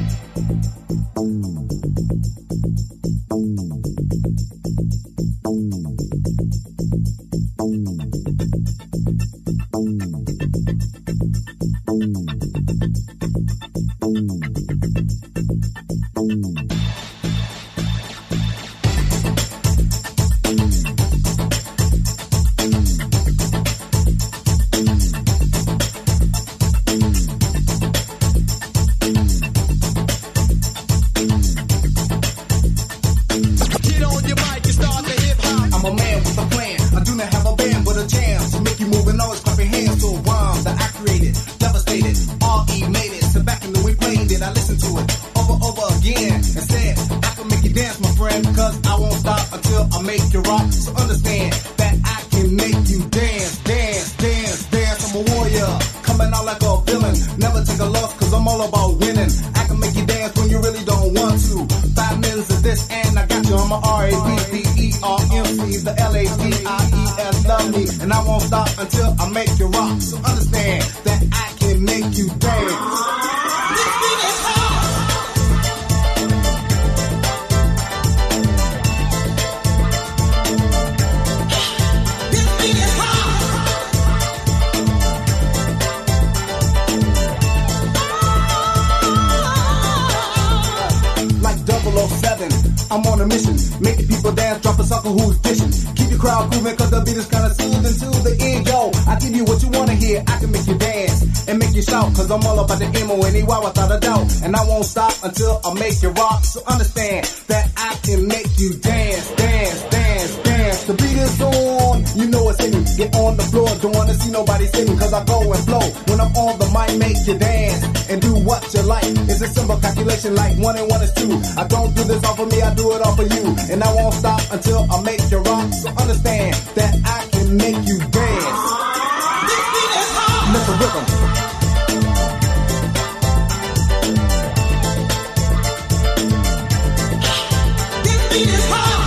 Thank you. air and said, I can make you dance, my friend, cause I won't stop until I make you rock. So understand that I can make you dance, dance, dance, dance. I'm a warrior, coming out like a villain. Never take a loss, cause I'm all about winning. I can make you dance when you really don't want to. Five minutes of this, and I got you on my R-A-B-B-E-R-M-C, the L-A-D-I-E-S, love me. And I won't stop until I make you rock. So understand a mission. Make the people dance, drop a sucker who's dishing. Keep your crowd grooving, cause the beat is kinda soothing to the ear, yo. I give you what you wanna hear, I can make you dance and make you shout, cause I'm all about the M-O-N-E-Y without a doubt. And I won't stop until I make you rock, so understand that I can make you dance, dance, dance, dance. The beat is on, you know it's in me. Get on the floor, don't wanna see nobody sitting, cause I go and flow. When I'm on the mic, make you dance and do what you like. It's a simple calculation like one and one is two. I don't do this all for me, I do it all for you. And I won't stop until I make you rock. So understand that I can make you dance. Let the rhythm.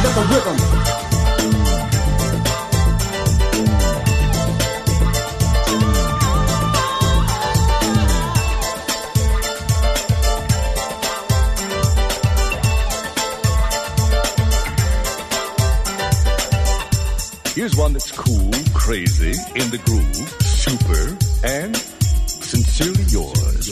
Let the rhythm. Here's one that's cool, crazy, in the groove, super, and sincerely yours.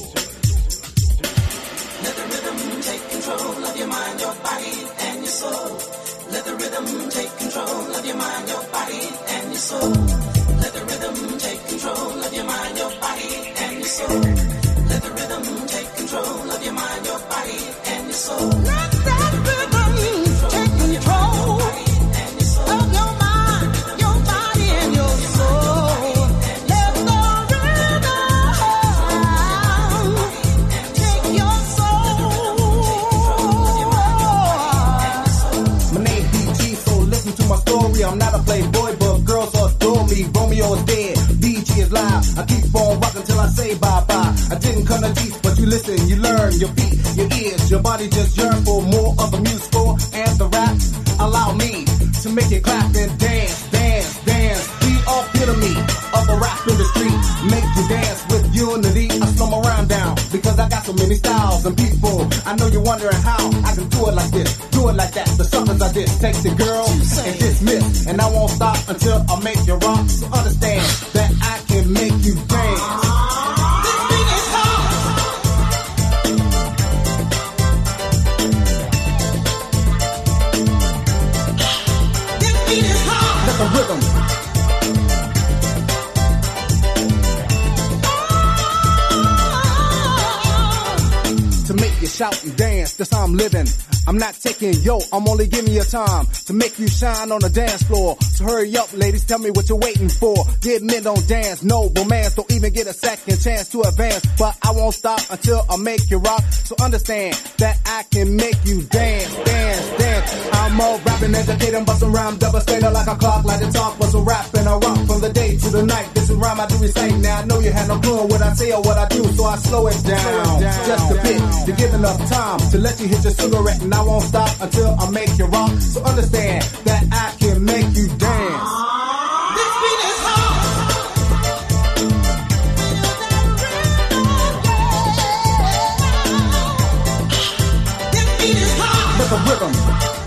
Let the rhythm take control of your mind, your body, and your soul. Let the rhythm take control of your mind, your body, and your soul. Let the rhythm take control of your mind, your body, and your soul. Let the rhythm take control of your mind, your body, and your soul. live. I keep on rocking till I say bye bye. I didn't come to teach, but you listen, you learn. Your feet, your ears, your body just yearn for more of the musical and the rap. Allow me to make you clap and dance, dance, dance. The epitome of the rap industry. Make you dance with unity. I slow my rhyme down because I got so many styles and people. I know you're wondering how I can do it like this, do it like that. The suckers I did, take the girl and dismiss, and I won't stop until I make you rock. So understand shout and dance. That's how I'm living. I'm not taking yo. I'm only giving you time to make you shine on the dance floor. So hurry up, ladies. Tell me what you're waiting for. Dead men don't dance. No romance. Don't even get a second chance to advance. But I won't stop until I make you rock. So understand that I can make you dance, dance, dance. I'm all rapping, entertaining, busting rhyme, double standard like a clock, like the talk bustle, a rap and a rock day to the night. This is rhyme I do recite. Now I know you had no clue what I say or what I do, so I slow it down, slow it down just a down. to give enough time to let you hit your cigarette, and I won't stop until I make you rock. So understand that I can make you dance. the rhythm.